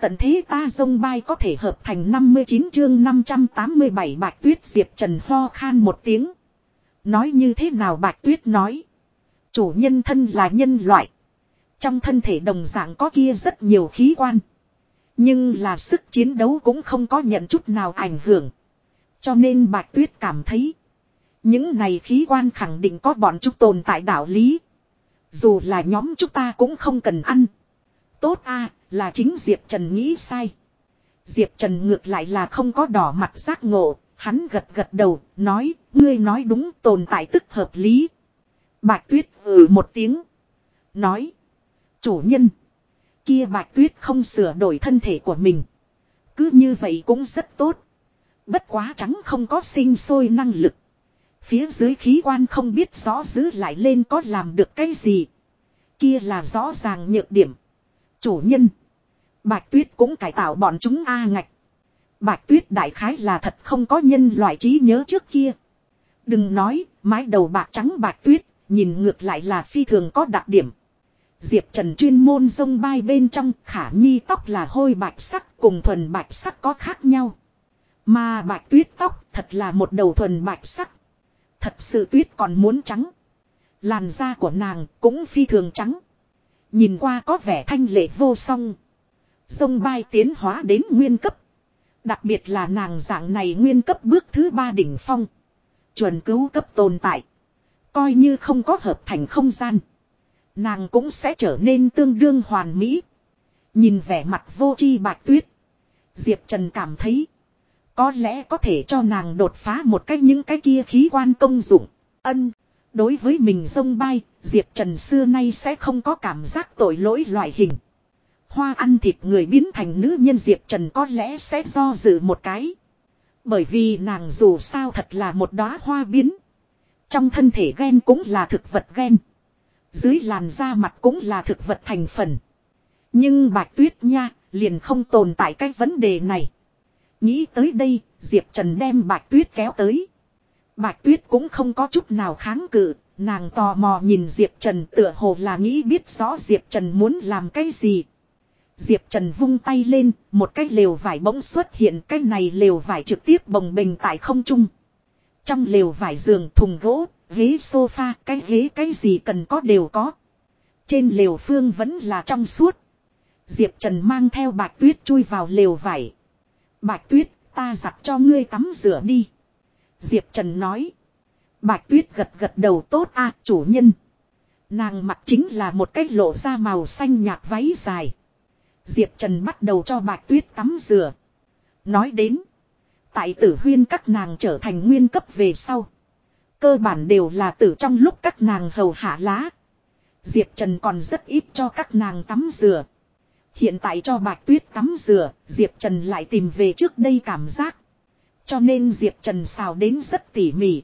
Tận thế ta dông bay có thể hợp thành 59 chương 587 Bạch Tuyết Diệp Trần ho khan một tiếng. Nói như thế nào Bạch Tuyết nói. Chủ nhân thân là nhân loại. Trong thân thể đồng dạng có kia rất nhiều khí quan. Nhưng là sức chiến đấu cũng không có nhận chút nào ảnh hưởng. Cho nên Bạch Tuyết cảm thấy. Những này khí quan khẳng định có bọn chúng tồn tại đạo lý. Dù là nhóm chúng ta cũng không cần ăn. Tốt a là chính Diệp Trần nghĩ sai. Diệp Trần ngược lại là không có đỏ mặt giác ngộ. Hắn gật gật đầu, nói, ngươi nói đúng tồn tại tức hợp lý. Bạch Tuyết ừ một tiếng. Nói, chủ nhân. Kia Bạch Tuyết không sửa đổi thân thể của mình. Cứ như vậy cũng rất tốt. Bất quá trắng không có sinh sôi năng lực. Phía dưới khí quan không biết rõ giữ lại lên có làm được cái gì. Kia là rõ ràng nhược điểm. Chủ nhân. Bạch tuyết cũng cải tạo bọn chúng A ngạch. Bạch tuyết đại khái là thật không có nhân loại trí nhớ trước kia. Đừng nói, mái đầu bạc trắng bạch tuyết, nhìn ngược lại là phi thường có đặc điểm. Diệp Trần chuyên môn sông bay bên trong khả nhi tóc là hôi bạch sắc cùng thuần bạch sắc có khác nhau. Mà bạch tuyết tóc thật là một đầu thuần bạch sắc. Thật sự tuyết còn muốn trắng. Làn da của nàng cũng phi thường trắng. Nhìn qua có vẻ thanh lệ vô song. Sông bay tiến hóa đến nguyên cấp. Đặc biệt là nàng dạng này nguyên cấp bước thứ ba đỉnh phong. Chuẩn cứu cấp tồn tại. Coi như không có hợp thành không gian. Nàng cũng sẽ trở nên tương đương hoàn mỹ. Nhìn vẻ mặt vô chi bạch tuyết. Diệp Trần cảm thấy. Có lẽ có thể cho nàng đột phá một cách những cái kia khí quan công dụng. Ân. Đối với mình sông bay, Diệp Trần xưa nay sẽ không có cảm giác tội lỗi loại hình. Hoa ăn thịt người biến thành nữ nhân Diệp Trần có lẽ sẽ do dự một cái. Bởi vì nàng dù sao thật là một đóa hoa biến. Trong thân thể ghen cũng là thực vật ghen. Dưới làn da mặt cũng là thực vật thành phần. Nhưng bạch tuyết nha, liền không tồn tại cái vấn đề này. Nghĩ tới đây, Diệp Trần đem bạch tuyết kéo tới. Bạch tuyết cũng không có chút nào kháng cự, nàng tò mò nhìn Diệp Trần tựa hồ là nghĩ biết rõ Diệp Trần muốn làm cái gì. Diệp Trần vung tay lên, một cái lều vải bỗng xuất hiện, cái này lều vải trực tiếp bồng bình tại không trung. Trong lều vải giường thùng gỗ, ghế sofa, cái ghế cái gì cần có đều có. Trên lều phương vẫn là trong suốt. Diệp Trần mang theo bạch tuyết chui vào lều vải. Bạch tuyết, ta giặt cho ngươi tắm rửa đi. Diệp Trần nói. Bạch tuyết gật gật đầu tốt a chủ nhân. Nàng mặc chính là một cái lộ da màu xanh nhạt váy dài. Diệp Trần bắt đầu cho bạch tuyết tắm rửa. Nói đến. Tại tử huyên các nàng trở thành nguyên cấp về sau. Cơ bản đều là tử trong lúc các nàng hầu hạ lá. Diệp Trần còn rất ít cho các nàng tắm rửa. Hiện tại cho bạch tuyết tắm rửa, Diệp Trần lại tìm về trước đây cảm giác. Cho nên Diệp Trần xào đến rất tỉ mỉ.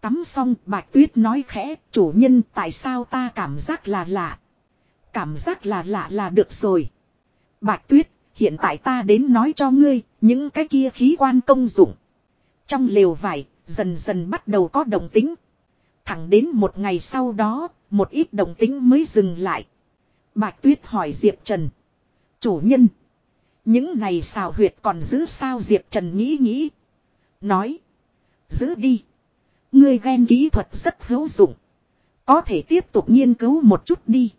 Tắm xong bạch tuyết nói khẽ, chủ nhân tại sao ta cảm giác là lạ. Cảm giác là lạ là được rồi. Bạch tuyết, hiện tại ta đến nói cho ngươi, những cái kia khí quan công dụng. Trong lều vải, dần dần bắt đầu có đồng tính. Thẳng đến một ngày sau đó, một ít đồng tính mới dừng lại. Bạch tuyết hỏi Diệp Trần. Chủ nhân. Những này xào huyệt còn giữ sao Diệp Trần nghĩ nghĩ. Nói. Giữ đi. Ngươi ghen kỹ thuật rất hữu dụng. Có thể tiếp tục nghiên cứu một chút đi.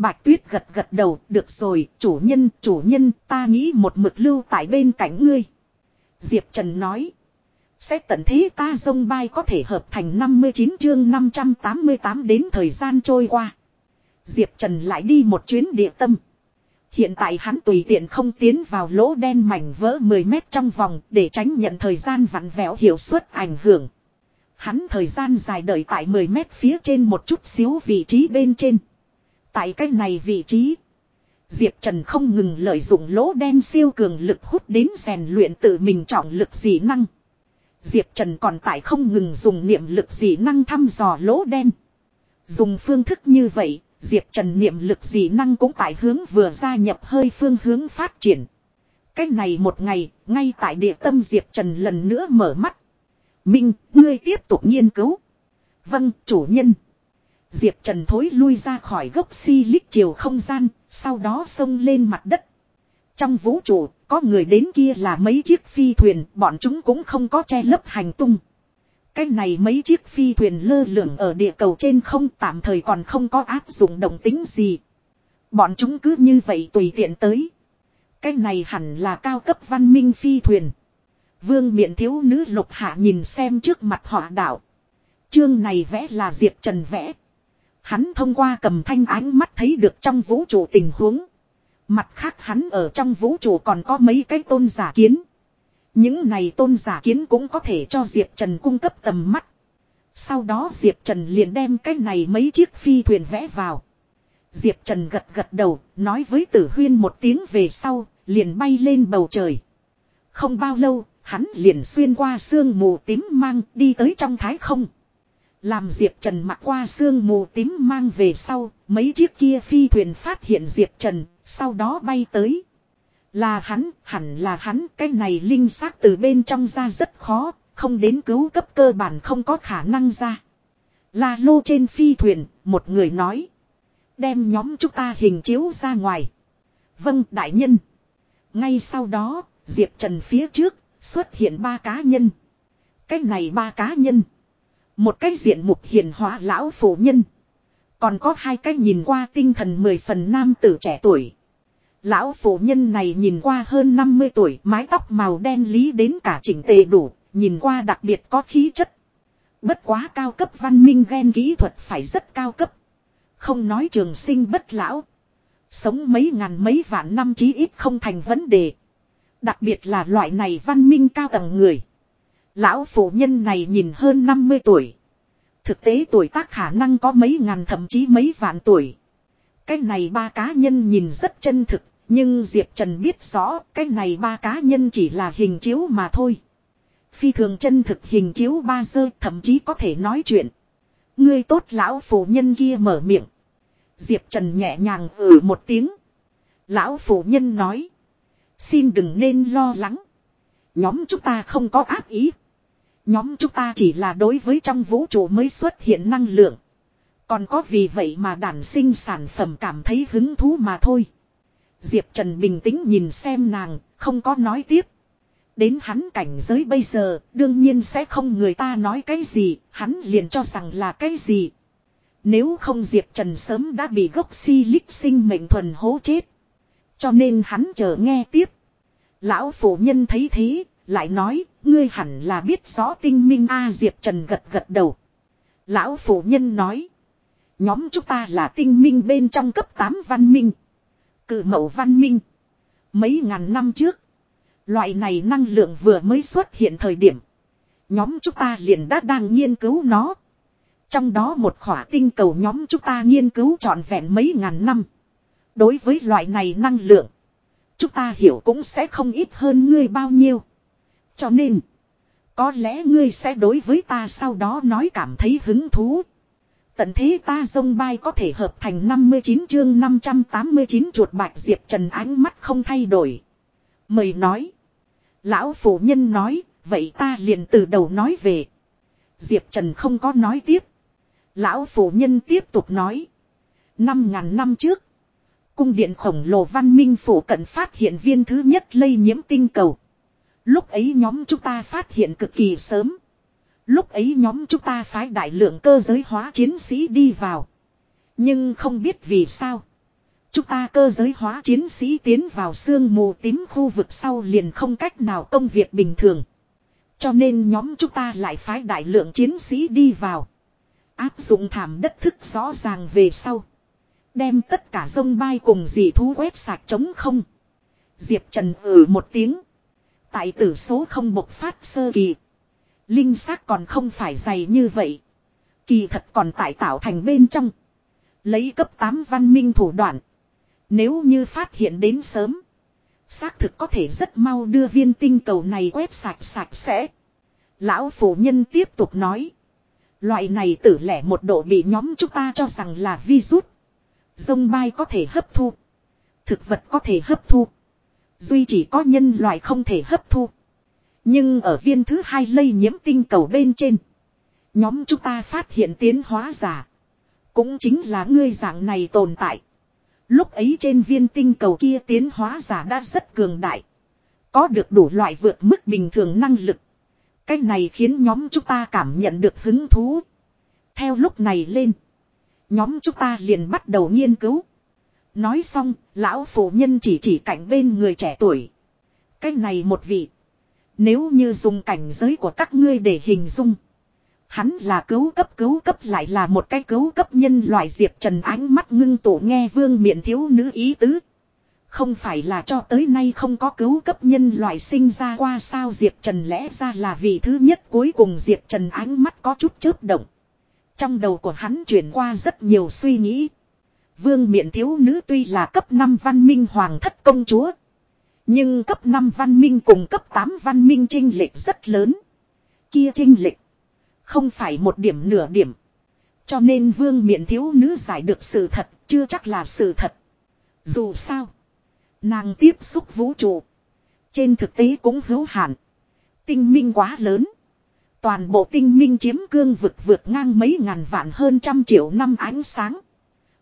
Bạch tuyết gật gật đầu, được rồi, chủ nhân, chủ nhân, ta nghĩ một mực lưu tại bên cạnh ngươi. Diệp Trần nói. Sẽ tận thế ta dông bay có thể hợp thành 59 chương 588 đến thời gian trôi qua. Diệp Trần lại đi một chuyến địa tâm. Hiện tại hắn tùy tiện không tiến vào lỗ đen mảnh vỡ 10 mét trong vòng để tránh nhận thời gian vặn vẹo hiệu suất ảnh hưởng. Hắn thời gian dài đợi tại 10 mét phía trên một chút xíu vị trí bên trên. Tại cái này vị trí. Diệp Trần không ngừng lợi dụng lỗ đen siêu cường lực hút đến rèn luyện tự mình trọng lực dị năng. Diệp Trần còn tại không ngừng dùng niệm lực dị năng thăm dò lỗ đen. Dùng phương thức như vậy, Diệp Trần niệm lực dị năng cũng tại hướng vừa gia nhập hơi phương hướng phát triển. Cách này một ngày, ngay tại địa tâm Diệp Trần lần nữa mở mắt. Minh, ngươi tiếp tục nghiên cứu. Vâng, chủ nhân. Diệp Trần thối lui ra khỏi gốc si lích chiều không gian, sau đó xông lên mặt đất. Trong vũ trụ, có người đến kia là mấy chiếc phi thuyền, bọn chúng cũng không có che lấp hành tung. Cái này mấy chiếc phi thuyền lơ lửng ở địa cầu trên không tạm thời còn không có áp dụng động tính gì. Bọn chúng cứ như vậy tùy tiện tới. Cái này hẳn là cao cấp văn minh phi thuyền. Vương miện thiếu nữ lục hạ nhìn xem trước mặt họ đảo. Chương này vẽ là Diệp Trần vẽ. Hắn thông qua cầm thanh ánh mắt thấy được trong vũ trụ tình huống. Mặt khác hắn ở trong vũ trụ còn có mấy cái tôn giả kiến. Những này tôn giả kiến cũng có thể cho Diệp Trần cung cấp tầm mắt. Sau đó Diệp Trần liền đem cái này mấy chiếc phi thuyền vẽ vào. Diệp Trần gật gật đầu, nói với tử huyên một tiếng về sau, liền bay lên bầu trời. Không bao lâu, hắn liền xuyên qua sương mù tím mang đi tới trong thái không. Làm Diệp Trần mặc qua sương mù tím mang về sau, mấy chiếc kia phi thuyền phát hiện Diệp Trần, sau đó bay tới. Là hắn, hẳn là hắn, cái này linh xác từ bên trong ra rất khó, không đến cứu cấp cơ bản không có khả năng ra. Là lô trên phi thuyền, một người nói. Đem nhóm chúng ta hình chiếu ra ngoài. Vâng, đại nhân. Ngay sau đó, Diệp Trần phía trước, xuất hiện ba cá nhân. Cái này ba cá nhân. Một cái diện mục hiền hóa lão phụ nhân. Còn có hai cái nhìn qua tinh thần mười phần nam tử trẻ tuổi. Lão phụ nhân này nhìn qua hơn 50 tuổi, mái tóc màu đen lý đến cả chỉnh tề đủ, nhìn qua đặc biệt có khí chất. Bất quá cao cấp văn minh ghen kỹ thuật phải rất cao cấp. Không nói trường sinh bất lão. Sống mấy ngàn mấy vạn năm chí ít không thành vấn đề. Đặc biệt là loại này văn minh cao tầng người. Lão phụ nhân này nhìn hơn 50 tuổi. Thực tế tuổi tác khả năng có mấy ngàn thậm chí mấy vạn tuổi. Cái này ba cá nhân nhìn rất chân thực, nhưng Diệp Trần biết rõ cái này ba cá nhân chỉ là hình chiếu mà thôi. Phi thường chân thực hình chiếu ba sơ thậm chí có thể nói chuyện. Ngươi tốt lão phụ nhân kia mở miệng. Diệp Trần nhẹ nhàng ừ một tiếng. Lão phụ nhân nói. Xin đừng nên lo lắng. Nhóm chúng ta không có áp ý. Nhóm chúng ta chỉ là đối với trong vũ trụ mới xuất hiện năng lượng. Còn có vì vậy mà đản sinh sản phẩm cảm thấy hứng thú mà thôi. Diệp Trần bình tĩnh nhìn xem nàng, không có nói tiếp. Đến hắn cảnh giới bây giờ, đương nhiên sẽ không người ta nói cái gì, hắn liền cho rằng là cái gì. Nếu không Diệp Trần sớm đã bị gốc si lích sinh mệnh thuần hố chết. Cho nên hắn chờ nghe tiếp. Lão phụ nhân thấy thế, lại nói, ngươi hẳn là biết rõ tinh minh A Diệp Trần gật gật đầu. Lão phụ nhân nói, nhóm chúng ta là tinh minh bên trong cấp 8 văn minh. Cự mẫu văn minh. Mấy ngàn năm trước, loại này năng lượng vừa mới xuất hiện thời điểm. Nhóm chúng ta liền đã đang nghiên cứu nó. Trong đó một khỏa tinh cầu nhóm chúng ta nghiên cứu trọn vẹn mấy ngàn năm. Đối với loại này năng lượng, chúng ta hiểu cũng sẽ không ít hơn ngươi bao nhiêu. Cho nên, có lẽ ngươi sẽ đối với ta sau đó nói cảm thấy hứng thú. Tận thế ta dông bay có thể hợp thành 59 chương 589 chuột bạch diệp trần ánh mắt không thay đổi. Mời nói. Lão phụ nhân nói, vậy ta liền từ đầu nói về. Diệp Trần không có nói tiếp. Lão phụ nhân tiếp tục nói. Năm ngàn năm trước. Cung điện khổng lồ văn minh phủ cận phát hiện viên thứ nhất lây nhiễm tinh cầu. Lúc ấy nhóm chúng ta phát hiện cực kỳ sớm. Lúc ấy nhóm chúng ta phái đại lượng cơ giới hóa chiến sĩ đi vào. Nhưng không biết vì sao. Chúng ta cơ giới hóa chiến sĩ tiến vào sương mù tím khu vực sau liền không cách nào công việc bình thường. Cho nên nhóm chúng ta lại phái đại lượng chiến sĩ đi vào. Áp dụng thảm đất thức rõ ràng về sau. Đem tất cả sông bay cùng dị thú quét sạch trống không. Diệp Trần ử một tiếng. Tại tử số không bộc phát sơ kỳ. Linh xác còn không phải dày như vậy. Kỳ thật còn tại tạo thành bên trong. Lấy cấp 8 văn minh thủ đoạn. Nếu như phát hiện đến sớm. Xác thực có thể rất mau đưa viên tinh cầu này quét sạch sạch sẽ. Lão phụ nhân tiếp tục nói. Loại này tử lẻ một độ bị nhóm chúng ta cho rằng là virus. Dông bay có thể hấp thu. Thực vật có thể hấp thu. Duy chỉ có nhân loại không thể hấp thu. Nhưng ở viên thứ hai lây nhiễm tinh cầu bên trên. Nhóm chúng ta phát hiện tiến hóa giả. Cũng chính là ngươi dạng này tồn tại. Lúc ấy trên viên tinh cầu kia tiến hóa giả đã rất cường đại. Có được đủ loại vượt mức bình thường năng lực. Cái này khiến nhóm chúng ta cảm nhận được hứng thú. Theo lúc này lên. Nhóm chúng ta liền bắt đầu nghiên cứu. Nói xong, lão phụ nhân chỉ chỉ cạnh bên người trẻ tuổi. Cái này một vị. Nếu như dùng cảnh giới của các ngươi để hình dung. Hắn là cứu cấp cứu cấp lại là một cái cứu cấp nhân loại Diệp Trần ánh mắt ngưng tụ nghe vương miện thiếu nữ ý tứ. Không phải là cho tới nay không có cứu cấp nhân loại sinh ra qua sao Diệp Trần lẽ ra là vì thứ nhất cuối cùng Diệp Trần ánh mắt có chút chớp động. Trong đầu của hắn chuyển qua rất nhiều suy nghĩ. Vương miện thiếu nữ tuy là cấp 5 văn minh hoàng thất công chúa. Nhưng cấp 5 văn minh cùng cấp 8 văn minh trinh lệch rất lớn. Kia trinh lệch. Không phải một điểm nửa điểm. Cho nên vương miện thiếu nữ giải được sự thật, chưa chắc là sự thật. Dù sao. Nàng tiếp xúc vũ trụ. Trên thực tế cũng hữu hạn. Tinh minh quá lớn. Toàn bộ tinh minh chiếm cương vực vượt ngang mấy ngàn vạn hơn trăm triệu năm ánh sáng.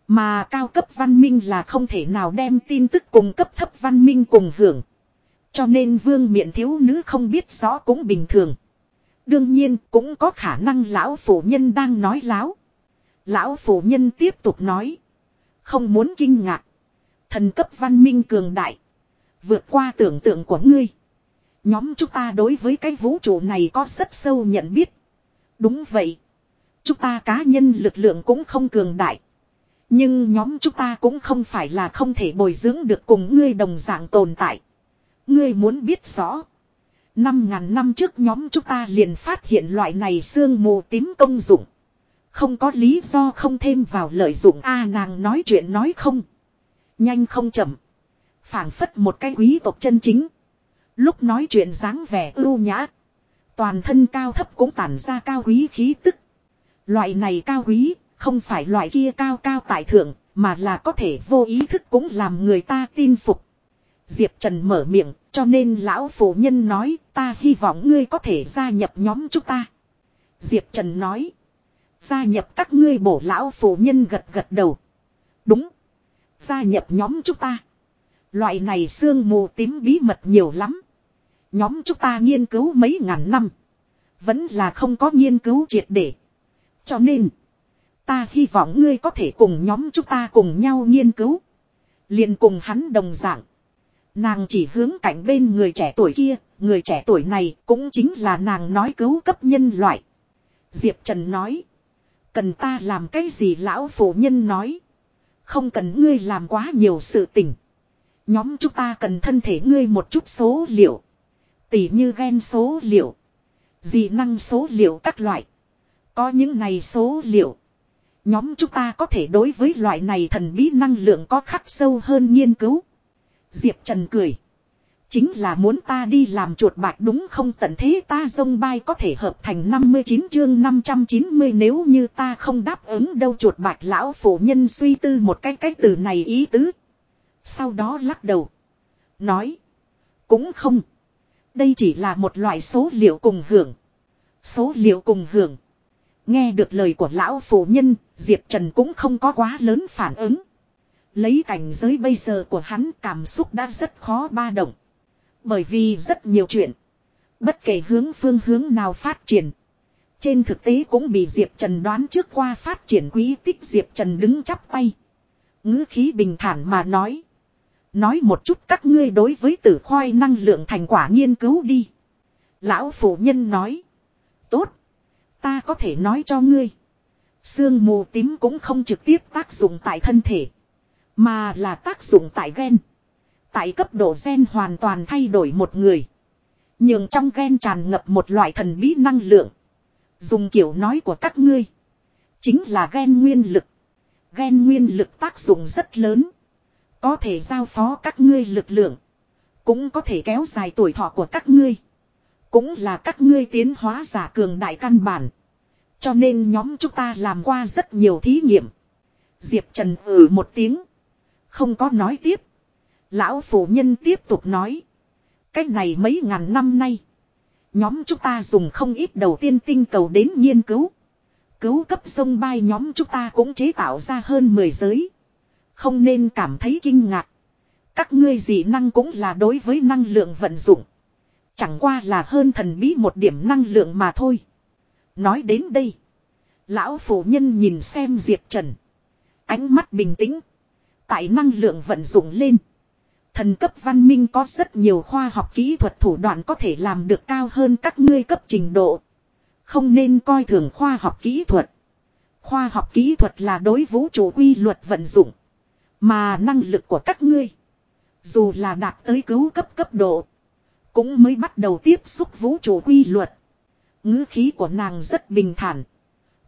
Mà cao cấp văn minh là không thể nào đem tin tức cùng cấp thấp văn minh cùng hưởng. Cho nên vương miện thiếu nữ không biết rõ cũng bình thường. Đương nhiên cũng có khả năng lão phụ nhân đang nói láo. Lão phụ nhân tiếp tục nói. Không muốn kinh ngạc. Thần cấp văn minh cường đại. Vượt qua tưởng tượng của ngươi. Nhóm chúng ta đối với cái vũ trụ này có rất sâu nhận biết. Đúng vậy. Chúng ta cá nhân lực lượng cũng không cường đại. Nhưng nhóm chúng ta cũng không phải là không thể bồi dưỡng được cùng ngươi đồng dạng tồn tại. Ngươi muốn biết rõ. Năm ngàn năm trước nhóm chúng ta liền phát hiện loại này xương mù tím công dụng. Không có lý do không thêm vào lợi dụng a, nàng nói chuyện nói không. Nhanh không chậm. phảng phất một cái quý tộc chân chính. Lúc nói chuyện dáng vẻ ưu nhã. Toàn thân cao thấp cũng tản ra cao quý khí tức. Loại này cao quý, không phải loại kia cao cao tại thượng, mà là có thể vô ý thức cũng làm người ta tin phục. Diệp Trần mở miệng, cho nên lão phụ nhân nói, ta hy vọng ngươi có thể gia nhập nhóm chúng ta. Diệp Trần nói, gia nhập các ngươi bổ lão phụ nhân gật gật đầu. Đúng, gia nhập nhóm chúng ta. Loại này sương mù tím bí mật nhiều lắm. Nhóm chúng ta nghiên cứu mấy ngàn năm. Vẫn là không có nghiên cứu triệt để. Cho nên, ta hy vọng ngươi có thể cùng nhóm chúng ta cùng nhau nghiên cứu. liền cùng hắn đồng dạng. Nàng chỉ hướng cạnh bên người trẻ tuổi kia, người trẻ tuổi này cũng chính là nàng nói cứu cấp nhân loại. Diệp Trần nói. Cần ta làm cái gì lão phụ nhân nói. Không cần ngươi làm quá nhiều sự tình. Nhóm chúng ta cần thân thể ngươi một chút số liệu. Tỉ như gen số liệu. Dị năng số liệu các loại. Có những này số liệu. Nhóm chúng ta có thể đối với loại này thần bí năng lượng có khắc sâu hơn nghiên cứu. Diệp Trần cười. Chính là muốn ta đi làm chuột bạch đúng không tận thế ta dông bay có thể hợp thành 59 chương 590 nếu như ta không đáp ứng đâu, chuột bạch lão phụ nhân suy tư một cái cách từ này ý tứ. Sau đó lắc đầu. Nói. Cũng không. Đây chỉ là một loại số liệu cùng hưởng. Số liệu cùng hưởng. Nghe được lời của lão phụ nhân, Diệp Trần cũng không có quá lớn phản ứng. Lấy cảnh giới bây giờ của hắn cảm xúc đã rất khó ba động. Bởi vì rất nhiều chuyện. Bất kể hướng phương hướng nào phát triển. Trên thực tế cũng bị Diệp Trần đoán trước qua phát triển quý tích Diệp Trần đứng chắp tay. ngữ khí bình thản mà nói. Nói một chút các ngươi đối với tử khoai năng lượng thành quả nghiên cứu đi. Lão phụ nhân nói. Tốt. Ta có thể nói cho ngươi. Sương mù tím cũng không trực tiếp tác dụng tại thân thể. Mà là tác dụng tại gen. Tại cấp độ gen hoàn toàn thay đổi một người. Nhưng trong gen tràn ngập một loại thần bí năng lượng. Dùng kiểu nói của các ngươi. Chính là gen nguyên lực. Gen nguyên lực tác dụng rất lớn. Có thể giao phó các ngươi lực lượng. Cũng có thể kéo dài tuổi thọ của các ngươi. Cũng là các ngươi tiến hóa giả cường đại căn bản. Cho nên nhóm chúng ta làm qua rất nhiều thí nghiệm. Diệp Trần ừ một tiếng. Không có nói tiếp. Lão phụ nhân tiếp tục nói. Cách này mấy ngàn năm nay. Nhóm chúng ta dùng không ít đầu tiên tinh cầu đến nghiên cứu. Cứu cấp sông bay nhóm chúng ta cũng chế tạo ra hơn 10 giới. Không nên cảm thấy kinh ngạc. Các ngươi dị năng cũng là đối với năng lượng vận dụng. Chẳng qua là hơn thần bí một điểm năng lượng mà thôi. Nói đến đây. Lão phụ nhân nhìn xem Diệp Trần. Ánh mắt bình tĩnh. Tại năng lượng vận dụng lên. Thần cấp văn minh có rất nhiều khoa học kỹ thuật thủ đoạn có thể làm được cao hơn các ngươi cấp trình độ. Không nên coi thường khoa học kỹ thuật. Khoa học kỹ thuật là đối vũ trụ quy luật vận dụng. Mà năng lực của các ngươi. Dù là đạt tới cứu cấp cấp độ. Cũng mới bắt đầu tiếp xúc vũ trụ quy luật. ngữ khí của nàng rất bình thản.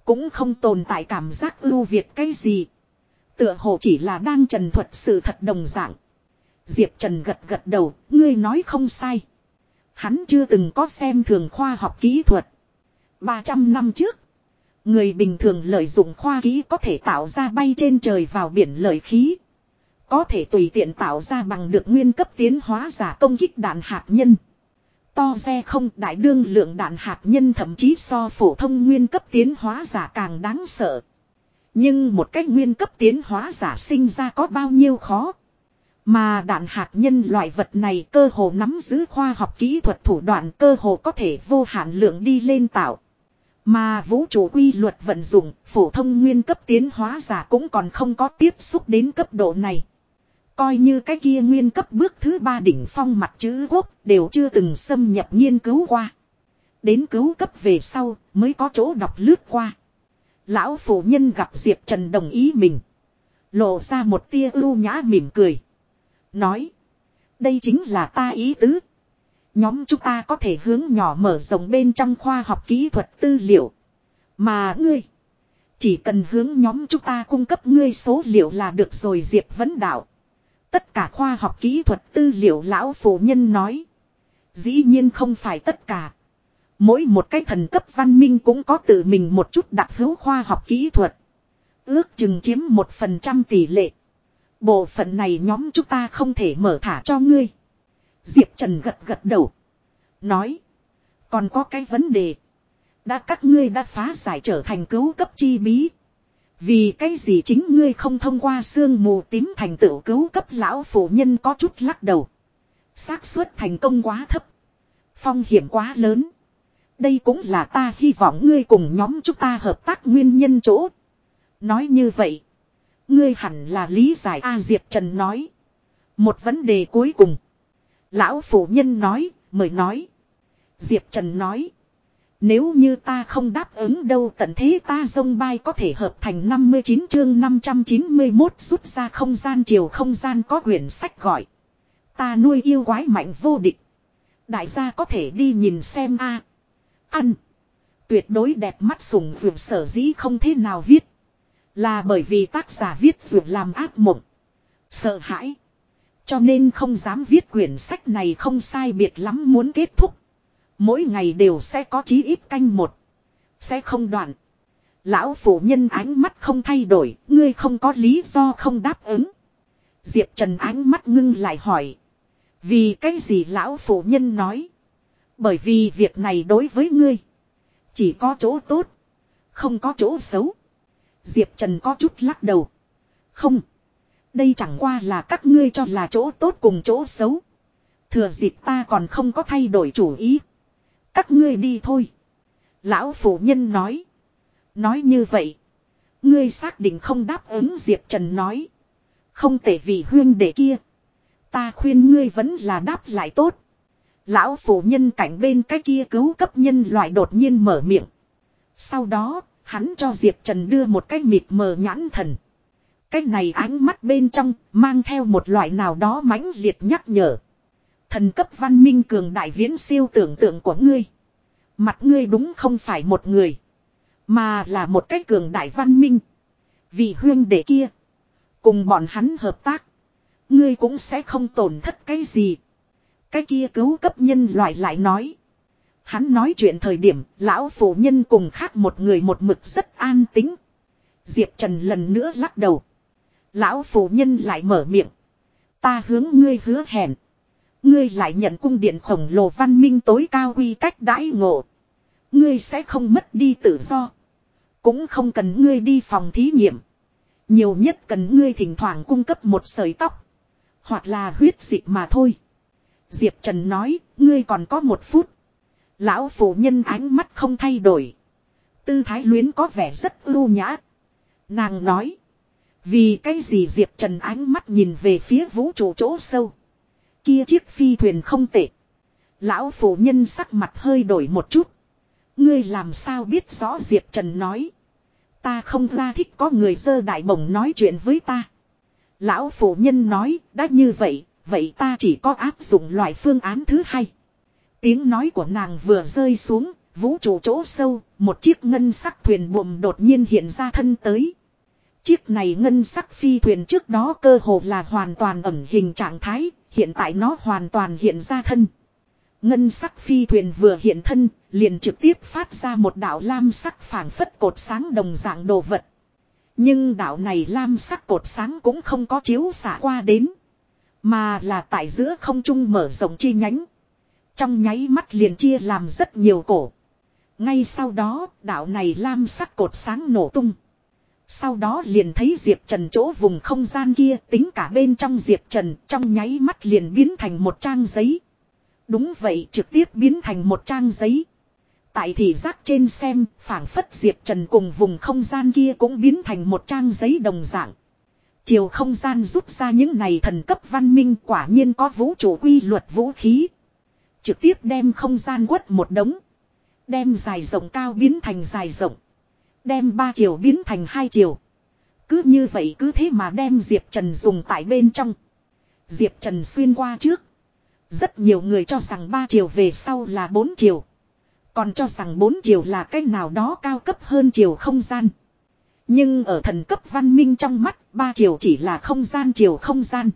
Cũng không tồn tại cảm giác ưu việt cái gì. Tựa hồ chỉ là đang trần thuật sự thật đồng dạng. Diệp Trần gật gật đầu, ngươi nói không sai. Hắn chưa từng có xem thường khoa học kỹ thuật. 300 năm trước, người bình thường lợi dụng khoa kỹ có thể tạo ra bay trên trời vào biển lợi khí. Có thể tùy tiện tạo ra bằng được nguyên cấp tiến hóa giả công kích đạn hạt nhân. To xe không, đại đương lượng đạn hạt nhân thậm chí so phổ thông nguyên cấp tiến hóa giả càng đáng sợ. Nhưng một cách nguyên cấp tiến hóa giả sinh ra có bao nhiêu khó. Mà đạn hạt nhân loại vật này cơ hồ nắm giữ khoa học kỹ thuật thủ đoạn cơ hồ có thể vô hạn lượng đi lên tạo. Mà vũ trụ quy luật vận dụng, phổ thông nguyên cấp tiến hóa giả cũng còn không có tiếp xúc đến cấp độ này. Coi như cái kia nguyên cấp bước thứ ba đỉnh phong mặt chữ quốc đều chưa từng xâm nhập nghiên cứu qua. Đến cứu cấp về sau mới có chỗ đọc lướt qua. Lão phụ nhân gặp Diệp Trần đồng ý mình. Lộ ra một tia ưu nhã mỉm cười. Nói. Đây chính là ta ý tứ. Nhóm chúng ta có thể hướng nhỏ mở rộng bên trong khoa học kỹ thuật tư liệu. Mà ngươi. Chỉ cần hướng nhóm chúng ta cung cấp ngươi số liệu là được rồi Diệp vấn đạo. Tất cả khoa học kỹ thuật tư liệu lão phụ nhân nói. Dĩ nhiên không phải tất cả. Mỗi một cái thần cấp văn minh cũng có tự mình một chút đặc hữu khoa học kỹ thuật. Ước chừng chiếm một phần trăm tỷ lệ. Bộ phận này nhóm chúng ta không thể mở thả cho ngươi. Diệp Trần gật gật đầu. Nói. Còn có cái vấn đề. Đã các ngươi đã phá giải trở thành cứu cấp chi bí. Vì cái gì chính ngươi không thông qua xương mù tím thành tựu cứu cấp lão phụ nhân có chút lắc đầu. xác suất thành công quá thấp. Phong hiểm quá lớn. Đây cũng là ta hy vọng ngươi cùng nhóm chúng ta hợp tác nguyên nhân chỗ. Nói như vậy. Ngươi hẳn là lý giải A Diệp Trần nói. Một vấn đề cuối cùng. Lão phụ nhân nói, mời nói. Diệp Trần nói. Nếu như ta không đáp ứng đâu tận thế ta dông bay có thể hợp thành 59 chương 591 rút ra không gian chiều không gian có quyển sách gọi. Ta nuôi yêu quái mạnh vô địch. Đại gia có thể đi nhìn xem a Ăn. Tuyệt đối đẹp mắt sùng vượt sở dĩ không thế nào viết. Là bởi vì tác giả viết vượt làm ác mộng. Sợ hãi. Cho nên không dám viết quyển sách này không sai biệt lắm muốn kết thúc. Mỗi ngày đều sẽ có chí ít canh một. Sẽ không đoạn. Lão phụ nhân ánh mắt không thay đổi, ngươi không có lý do không đáp ứng. Diệp Trần ánh mắt ngưng lại hỏi. Vì cái gì lão phụ nhân nói? Bởi vì việc này đối với ngươi. Chỉ có chỗ tốt. Không có chỗ xấu. Diệp Trần có chút lắc đầu. Không. Đây chẳng qua là các ngươi cho là chỗ tốt cùng chỗ xấu. Thừa dịp ta còn không có thay đổi chủ ý. Các ngươi đi thôi. Lão phụ nhân nói. Nói như vậy. Ngươi xác định không đáp ứng Diệp Trần nói. Không thể vì huyên đệ kia. Ta khuyên ngươi vẫn là đáp lại tốt. Lão phụ nhân cảnh bên cái kia cứu cấp nhân loại đột nhiên mở miệng. Sau đó, hắn cho Diệp Trần đưa một cái mịt mờ nhãn thần. Cái này ánh mắt bên trong, mang theo một loại nào đó mãnh liệt nhắc nhở. Thần cấp văn minh cường đại viễn siêu tưởng tượng của ngươi. Mặt ngươi đúng không phải một người. Mà là một cái cường đại văn minh. Vì huyên đệ kia. Cùng bọn hắn hợp tác. Ngươi cũng sẽ không tổn thất cái gì. Cái kia cứu cấp nhân loại lại nói. Hắn nói chuyện thời điểm, lão phụ nhân cùng khác một người một mực rất an tính. Diệp Trần lần nữa lắc đầu. Lão phụ nhân lại mở miệng. Ta hướng ngươi hứa hẹn. Ngươi lại nhận cung điện khổng lồ văn minh tối cao quy cách đãi ngộ. Ngươi sẽ không mất đi tự do. Cũng không cần ngươi đi phòng thí nghiệm. Nhiều nhất cần ngươi thỉnh thoảng cung cấp một sợi tóc. Hoặc là huyết dịch mà thôi. Diệp Trần nói, ngươi còn có một phút. Lão phụ nhân ánh mắt không thay đổi. Tư thái luyến có vẻ rất ưu nhã. Nàng nói. Vì cái gì Diệp Trần ánh mắt nhìn về phía vũ trụ chỗ sâu. Kia chiếc phi thuyền không tệ. Lão phụ nhân sắc mặt hơi đổi một chút. Ngươi làm sao biết rõ Diệp Trần nói. Ta không ra thích có người dơ đại bổng nói chuyện với ta. Lão phụ nhân nói, đã như vậy, vậy ta chỉ có áp dụng loại phương án thứ hai. Tiếng nói của nàng vừa rơi xuống, vũ trụ chỗ sâu, một chiếc ngân sắc thuyền buồm đột nhiên hiện ra thân tới. Chiếc này ngân sắc phi thuyền trước đó cơ hồ là hoàn toàn ẩn hình trạng thái, hiện tại nó hoàn toàn hiện ra thân. Ngân sắc phi thuyền vừa hiện thân, liền trực tiếp phát ra một đạo lam sắc phảng phất cột sáng đồng dạng đồ vật. Nhưng đạo này lam sắc cột sáng cũng không có chiếu xả qua đến. Mà là tại giữa không trung mở rộng chi nhánh. Trong nháy mắt liền chia làm rất nhiều cổ. Ngay sau đó, đạo này lam sắc cột sáng nổ tung. Sau đó liền thấy Diệp Trần chỗ vùng không gian kia tính cả bên trong Diệp Trần trong nháy mắt liền biến thành một trang giấy. Đúng vậy trực tiếp biến thành một trang giấy. Tại thị giác trên xem, phản phất Diệp Trần cùng vùng không gian kia cũng biến thành một trang giấy đồng dạng. Chiều không gian rút ra những này thần cấp văn minh quả nhiên có vũ trụ quy luật vũ khí. Trực tiếp đem không gian quất một đống. Đem dài rộng cao biến thành dài rộng. Đem ba chiều biến thành hai chiều. Cứ như vậy cứ thế mà đem Diệp Trần dùng tại bên trong. Diệp Trần xuyên qua trước. Rất nhiều người cho rằng ba chiều về sau là bốn chiều. Còn cho rằng bốn chiều là cách nào đó cao cấp hơn chiều không gian. Nhưng ở thần cấp văn minh trong mắt, ba chiều chỉ là không gian chiều không gian.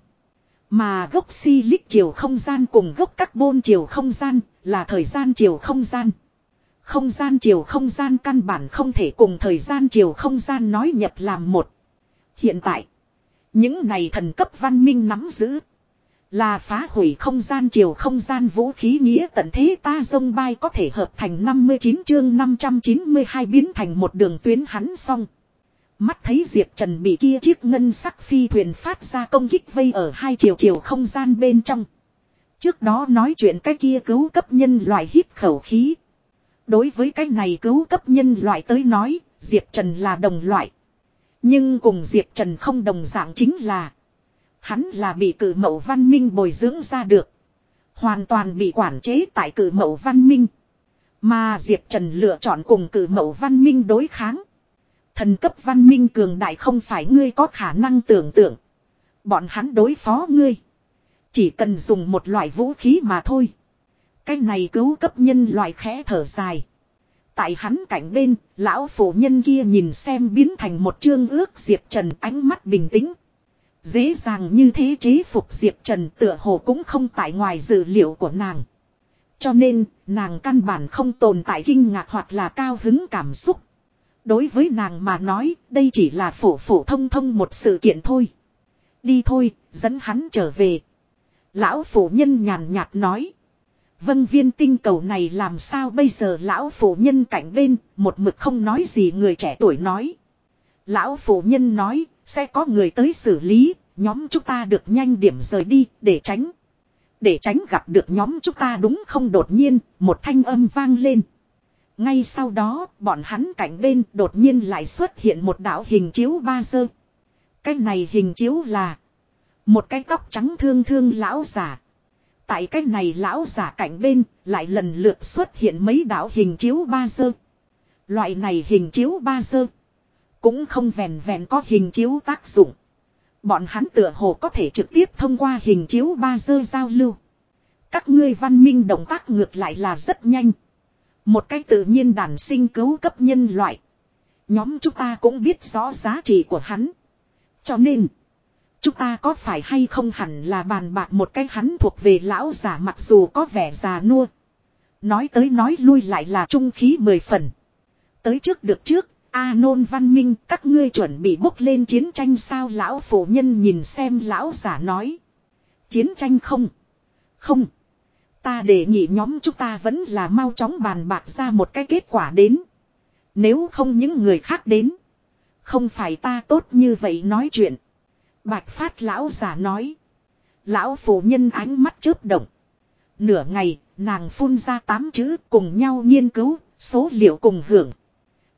Mà gốc silic chiều không gian cùng gốc carbon chiều không gian là thời gian chiều không gian. Không gian chiều không gian căn bản không thể cùng thời gian chiều không gian nói nhập làm một. Hiện tại, những này thần cấp văn minh nắm giữ. Là phá hủy không gian chiều không gian vũ khí nghĩa tận thế ta dông bay có thể hợp thành 59 chương 592 biến thành một đường tuyến hắn xong. Mắt thấy Diệp Trần bị kia chiếc ngân sắc phi thuyền phát ra công kích vây ở hai chiều chiều không gian bên trong. Trước đó nói chuyện cái kia cứu cấp nhân loại hít khẩu khí. Đối với cái này cứu cấp nhân loại tới nói, Diệp Trần là đồng loại. Nhưng cùng Diệp Trần không đồng dạng chính là Hắn là bị cử mẫu văn minh bồi dưỡng ra được. Hoàn toàn bị quản chế tại cử mẫu văn minh. Mà Diệp Trần lựa chọn cùng cử mẫu văn minh đối kháng. Thần cấp văn minh cường đại không phải ngươi có khả năng tưởng tượng. Bọn hắn đối phó ngươi. Chỉ cần dùng một loại vũ khí mà thôi. Cái này cứu cấp nhân loại khẽ thở dài. Tại hắn cạnh bên, lão phụ nhân kia nhìn xem biến thành một chương ước Diệp Trần ánh mắt bình tĩnh. Dễ dàng như thế chế phục Diệp Trần tựa hồ cũng không tại ngoài dự liệu của nàng. Cho nên, nàng căn bản không tồn tại kinh ngạc hoặc là cao hứng cảm xúc. Đối với nàng mà nói, đây chỉ là phổ phổ thông thông một sự kiện thôi. Đi thôi, dẫn hắn trở về. Lão phụ nhân nhàn nhạt nói. Vân viên tinh cầu này làm sao bây giờ lão phụ nhân cạnh bên, một mực không nói gì người trẻ tuổi nói. Lão phụ nhân nói, sẽ có người tới xử lý, nhóm chúng ta được nhanh điểm rời đi để tránh. Để tránh gặp được nhóm chúng ta đúng không đột nhiên, một thanh âm vang lên. Ngay sau đó, bọn hắn cạnh bên đột nhiên lại xuất hiện một đạo hình chiếu ba sơ. Cái này hình chiếu là một cái tóc trắng thương thương lão giả. Tại cái này lão giả cạnh bên lại lần lượt xuất hiện mấy đạo hình chiếu ba sơ. Loại này hình chiếu ba sơ cũng không vẹn vẹn có hình chiếu tác dụng. Bọn hắn tựa hồ có thể trực tiếp thông qua hình chiếu ba dơ giao lưu. Các ngươi văn minh động tác ngược lại là rất nhanh. Một cách tự nhiên đản sinh cứu cấp nhân loại. Nhóm chúng ta cũng biết rõ giá trị của hắn. Cho nên, chúng ta có phải hay không hẳn là bàn bạc một cái hắn thuộc về lão giả mặc dù có vẻ già nua. Nói tới nói lui lại là trung khí mười phần. Tới trước được trước, A nôn văn minh các ngươi chuẩn bị bốc lên chiến tranh sao lão phụ nhân nhìn xem lão giả nói. Chiến tranh không. Không. Ta đề nghị nhóm chúng ta vẫn là mau chóng bàn bạc ra một cái kết quả đến. Nếu không những người khác đến. Không phải ta tốt như vậy nói chuyện. Bạch phát lão giả nói. Lão phụ nhân ánh mắt chớp động. Nửa ngày, nàng phun ra tám chữ cùng nhau nghiên cứu, số liệu cùng hưởng.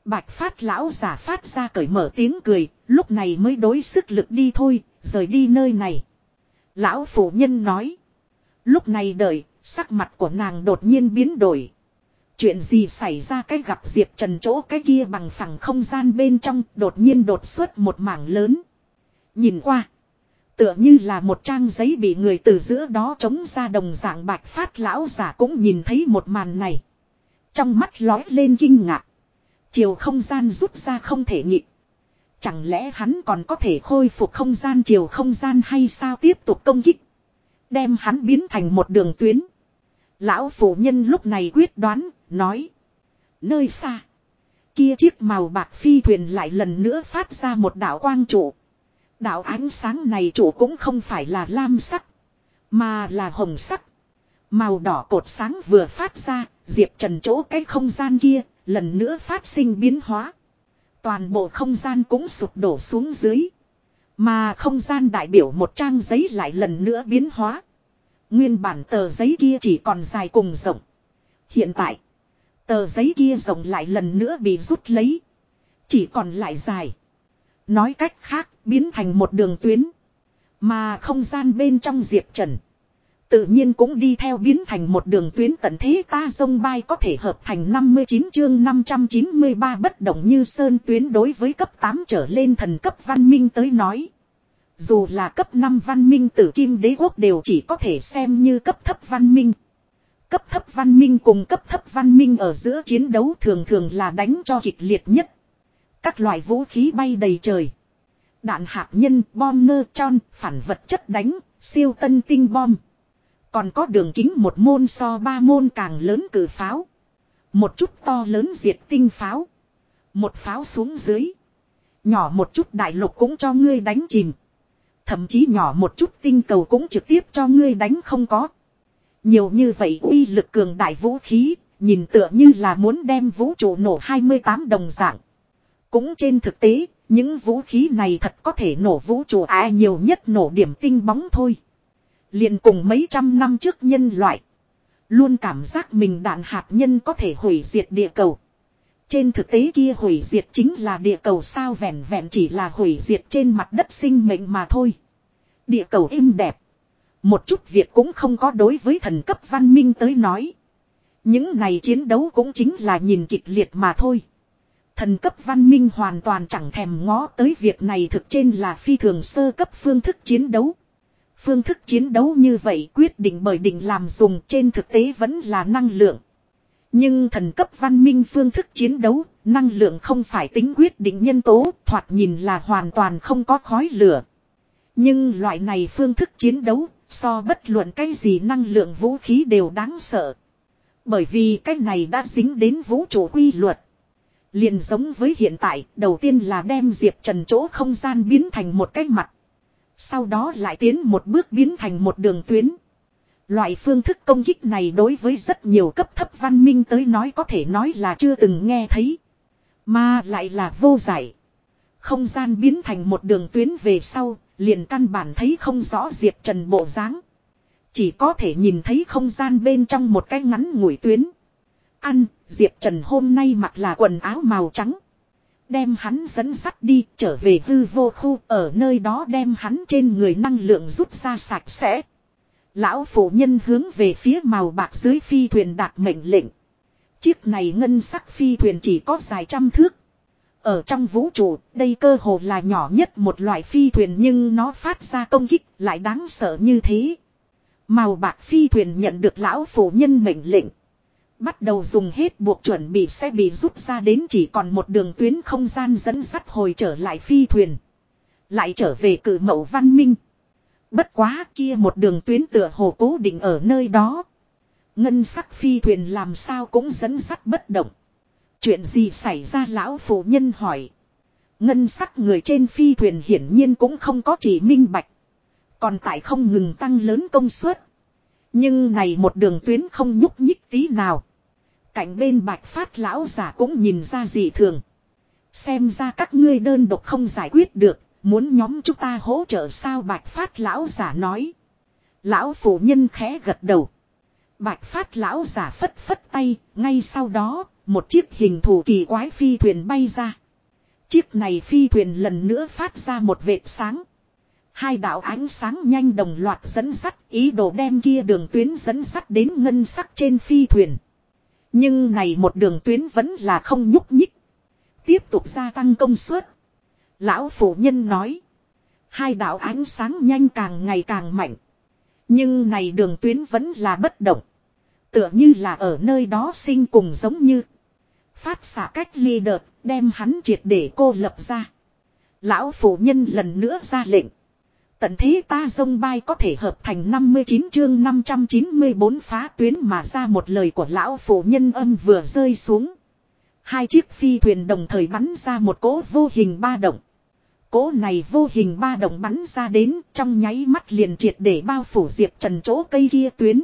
Bạch phát lão giả phát ra cởi mở tiếng cười, lúc này mới đối sức lực đi thôi, rời đi nơi này. Lão phụ nhân nói. Lúc này đợi, sắc mặt của nàng đột nhiên biến đổi. Chuyện gì xảy ra cái gặp Diệp Trần chỗ cái kia bằng phẳng không gian bên trong đột nhiên đột xuất một mảng lớn. Nhìn qua. Tựa như là một trang giấy bị người từ giữa đó chống ra đồng dạng bạch phát lão giả cũng nhìn thấy một màn này. Trong mắt lói lên kinh ngạc. Chiều không gian rút ra không thể nhịp. Chẳng lẽ hắn còn có thể khôi phục không gian chiều không gian hay sao tiếp tục công kích. Đem hắn biến thành một đường tuyến. Lão phụ nhân lúc này quyết đoán, nói. Nơi xa. Kia chiếc màu bạc phi thuyền lại lần nữa phát ra một đạo quang trụ. Đạo ánh sáng này chủ cũng không phải là lam sắc. Mà là hồng sắc. Màu đỏ cột sáng vừa phát ra, Diệp Trần chỗ cái không gian kia, lần nữa phát sinh biến hóa. Toàn bộ không gian cũng sụp đổ xuống dưới. Mà không gian đại biểu một trang giấy lại lần nữa biến hóa. Nguyên bản tờ giấy kia chỉ còn dài cùng rộng. Hiện tại, tờ giấy kia rộng lại lần nữa bị rút lấy. Chỉ còn lại dài. Nói cách khác, biến thành một đường tuyến. Mà không gian bên trong Diệp Trần. Tự nhiên cũng đi theo biến thành một đường tuyến tận thế ta sông bay có thể hợp thành 59 chương 593 bất động như sơn tuyến đối với cấp 8 trở lên thần cấp văn minh tới nói. Dù là cấp 5 văn minh tử kim đế quốc đều chỉ có thể xem như cấp thấp văn minh. Cấp thấp văn minh cùng cấp thấp văn minh ở giữa chiến đấu thường thường là đánh cho kịch liệt nhất. Các loại vũ khí bay đầy trời. Đạn hạt nhân, bom nơ tròn, phản vật chất đánh, siêu tân tinh bom. Còn có đường kính một môn so ba môn càng lớn cử pháo. Một chút to lớn diệt tinh pháo. Một pháo xuống dưới. Nhỏ một chút đại lục cũng cho ngươi đánh chìm. Thậm chí nhỏ một chút tinh cầu cũng trực tiếp cho ngươi đánh không có. Nhiều như vậy uy lực cường đại vũ khí, nhìn tựa như là muốn đem vũ trụ nổ 28 đồng dạng. Cũng trên thực tế, những vũ khí này thật có thể nổ vũ trụ ai nhiều nhất nổ điểm tinh bóng thôi. liền cùng mấy trăm năm trước nhân loại. Luôn cảm giác mình đạn hạt nhân có thể hủy diệt địa cầu. Trên thực tế kia hủy diệt chính là địa cầu sao vẹn vẹn chỉ là hủy diệt trên mặt đất sinh mệnh mà thôi. Địa cầu êm đẹp. Một chút việc cũng không có đối với thần cấp văn minh tới nói. Những này chiến đấu cũng chính là nhìn kịch liệt mà thôi. Thần cấp văn minh hoàn toàn chẳng thèm ngó tới việc này thực trên là phi thường sơ cấp phương thức chiến đấu. Phương thức chiến đấu như vậy quyết định bởi định làm dùng trên thực tế vẫn là năng lượng. Nhưng thần cấp văn minh phương thức chiến đấu, năng lượng không phải tính quyết định nhân tố, thoạt nhìn là hoàn toàn không có khói lửa. Nhưng loại này phương thức chiến đấu, so bất luận cái gì năng lượng vũ khí đều đáng sợ. Bởi vì cái này đã dính đến vũ trụ quy luật. Liền giống với hiện tại, đầu tiên là đem Diệp Trần chỗ không gian biến thành một cái mặt. Sau đó lại tiến một bước biến thành một đường tuyến. Loại phương thức công kích này đối với rất nhiều cấp thấp văn minh tới nói có thể nói là chưa từng nghe thấy. Mà lại là vô giải. Không gian biến thành một đường tuyến về sau, liền căn bản thấy không rõ Diệp Trần bộ dáng Chỉ có thể nhìn thấy không gian bên trong một cái ngắn ngủi tuyến. Ăn, Diệp Trần hôm nay mặc là quần áo màu trắng. Đem hắn dẫn sắt đi trở về hư vô khu ở nơi đó đem hắn trên người năng lượng rút ra sạch sẽ. Lão phụ nhân hướng về phía màu bạc dưới phi thuyền đạt mệnh lệnh. Chiếc này ngân sắc phi thuyền chỉ có dài trăm thước. Ở trong vũ trụ, đây cơ hồ là nhỏ nhất một loại phi thuyền nhưng nó phát ra công kích lại đáng sợ như thế. Màu bạc phi thuyền nhận được lão phụ nhân mệnh lệnh. Bắt đầu dùng hết buộc chuẩn bị sẽ bị rút ra đến chỉ còn một đường tuyến không gian dẫn sắt hồi trở lại phi thuyền. Lại trở về cử mẫu văn minh. Bất quá kia một đường tuyến tựa hồ cố định ở nơi đó. Ngân sắc phi thuyền làm sao cũng dẫn sắt bất động. Chuyện gì xảy ra lão phụ nhân hỏi. Ngân sắc người trên phi thuyền hiển nhiên cũng không có chỉ minh bạch. Còn tại không ngừng tăng lớn công suất. Nhưng này một đường tuyến không nhúc nhích tí nào. Cạnh bên bạch phát lão giả cũng nhìn ra dị thường. Xem ra các ngươi đơn độc không giải quyết được, muốn nhóm chúng ta hỗ trợ sao bạch phát lão giả nói. Lão phụ nhân khẽ gật đầu. Bạch phát lão giả phất phất tay, ngay sau đó, một chiếc hình thù kỳ quái phi thuyền bay ra. Chiếc này phi thuyền lần nữa phát ra một vệt sáng. Hai đạo ánh sáng nhanh đồng loạt dẫn sắt, ý đồ đem kia đường tuyến dẫn sắt đến ngân sắc trên phi thuyền. Nhưng này một đường tuyến vẫn là không nhúc nhích. Tiếp tục gia tăng công suất. Lão phụ nhân nói. Hai đạo ánh sáng nhanh càng ngày càng mạnh. Nhưng này đường tuyến vẫn là bất động. Tựa như là ở nơi đó sinh cùng giống như. Phát xạ cách ly đợt, đem hắn triệt để cô lập ra. Lão phụ nhân lần nữa ra lệnh. Tận thế ta dông bay có thể hợp thành 59 chương 594 phá tuyến mà ra một lời của lão phụ nhân âm vừa rơi xuống. Hai chiếc phi thuyền đồng thời bắn ra một cỗ vô hình ba động. Cỗ này vô hình ba động bắn ra đến trong nháy mắt liền triệt để bao phủ Diệp Trần chỗ cây kia tuyến.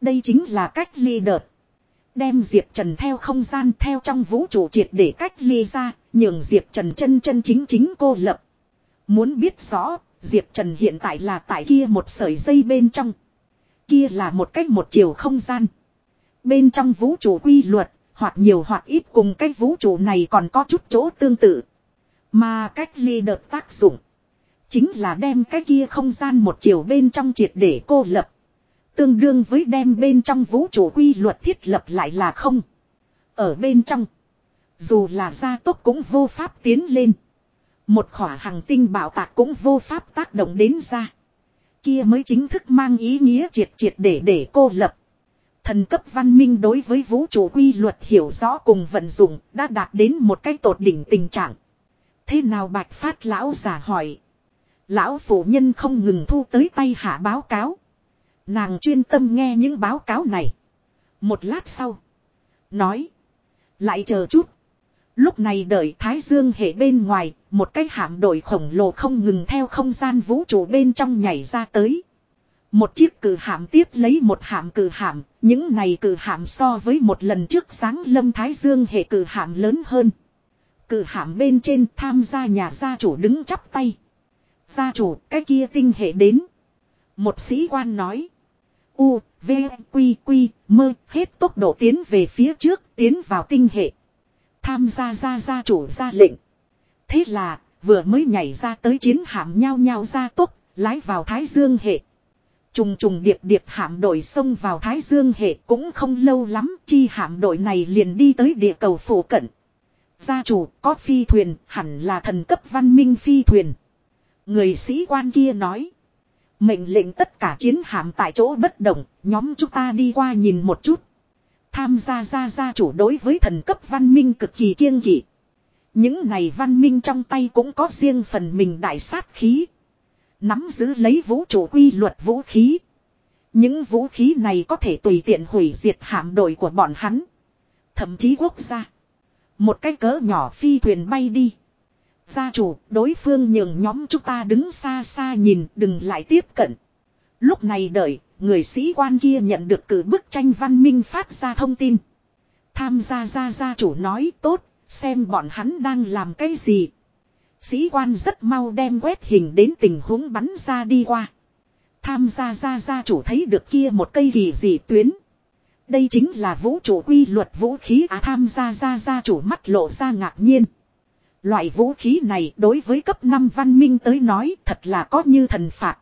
Đây chính là cách ly đợt. Đem Diệp Trần theo không gian theo trong vũ trụ triệt để cách ly ra, nhường Diệp Trần chân chân chính chính cô lập. Muốn biết rõ, Diệp Trần hiện tại là tại kia một sợi dây bên trong. Kia là một cách một chiều không gian. Bên trong vũ trụ quy luật, hoặc nhiều hoặc ít cùng cái vũ trụ này còn có chút chỗ tương tự. Mà cách ly đợt tác dụng. Chính là đem cái kia không gian một chiều bên trong triệt để cô lập. Tương đương với đem bên trong vũ trụ quy luật thiết lập lại là không. Ở bên trong. Dù là gia tốc cũng vô pháp tiến lên. Một khỏa hàng tinh bảo tạc cũng vô pháp tác động đến ra. Kia mới chính thức mang ý nghĩa triệt triệt để để cô lập. Thần cấp văn minh đối với vũ trụ quy luật hiểu rõ cùng vận dụng đã đạt đến một cái tột đỉnh tình trạng. Thế nào bạch phát lão giả hỏi. Lão phụ nhân không ngừng thu tới tay hạ báo cáo. Nàng chuyên tâm nghe những báo cáo này. Một lát sau. Nói. Lại chờ chút. Lúc này đợi Thái Dương hệ bên ngoài, một cái hạm đội khổng lồ không ngừng theo không gian vũ trụ bên trong nhảy ra tới. Một chiếc cử hạm tiếp lấy một hạm cử hạm, những này cử hạm so với một lần trước sáng lâm Thái Dương hệ cử hạm lớn hơn. Cử hạm bên trên tham gia nhà gia chủ đứng chắp tay. Gia chủ, cái kia tinh hệ đến. Một sĩ quan nói. U, V, Quy, Quy, mơ, hết tốc độ tiến về phía trước, tiến vào tinh hệ. Tham gia gia gia chủ ra lệnh. Thế là, vừa mới nhảy ra tới chiến hạm nhau nhau ra tốt, lái vào Thái Dương hệ. Trùng trùng điệp điệp hạm đội xông vào Thái Dương hệ cũng không lâu lắm, chi hạm đội này liền đi tới địa cầu phổ cận. Gia chủ có phi thuyền, hẳn là thần cấp văn minh phi thuyền. Người sĩ quan kia nói. Mệnh lệnh tất cả chiến hạm tại chỗ bất động, nhóm chúng ta đi qua nhìn một chút. Tham gia gia gia chủ đối với thần cấp văn minh cực kỳ kiêng kỵ. Những này văn minh trong tay cũng có riêng phần mình đại sát khí. Nắm giữ lấy vũ trụ quy luật vũ khí. Những vũ khí này có thể tùy tiện hủy diệt hạm đội của bọn hắn. Thậm chí quốc gia. Một cái cỡ nhỏ phi thuyền bay đi. Gia chủ, đối phương nhường nhóm chúng ta đứng xa xa nhìn, đừng lại tiếp cận. Lúc này đợi, người sĩ quan kia nhận được cử bức tranh văn minh phát ra thông tin. Tham gia gia gia chủ nói tốt, xem bọn hắn đang làm cái gì. Sĩ quan rất mau đem quét hình đến tình huống bắn ra đi qua. Tham gia gia gia chủ thấy được kia một cây kỳ dị tuyến. Đây chính là vũ trụ quy luật vũ khí à tham gia gia gia chủ mắt lộ ra ngạc nhiên. Loại vũ khí này đối với cấp 5 văn minh tới nói thật là có như thần phạt.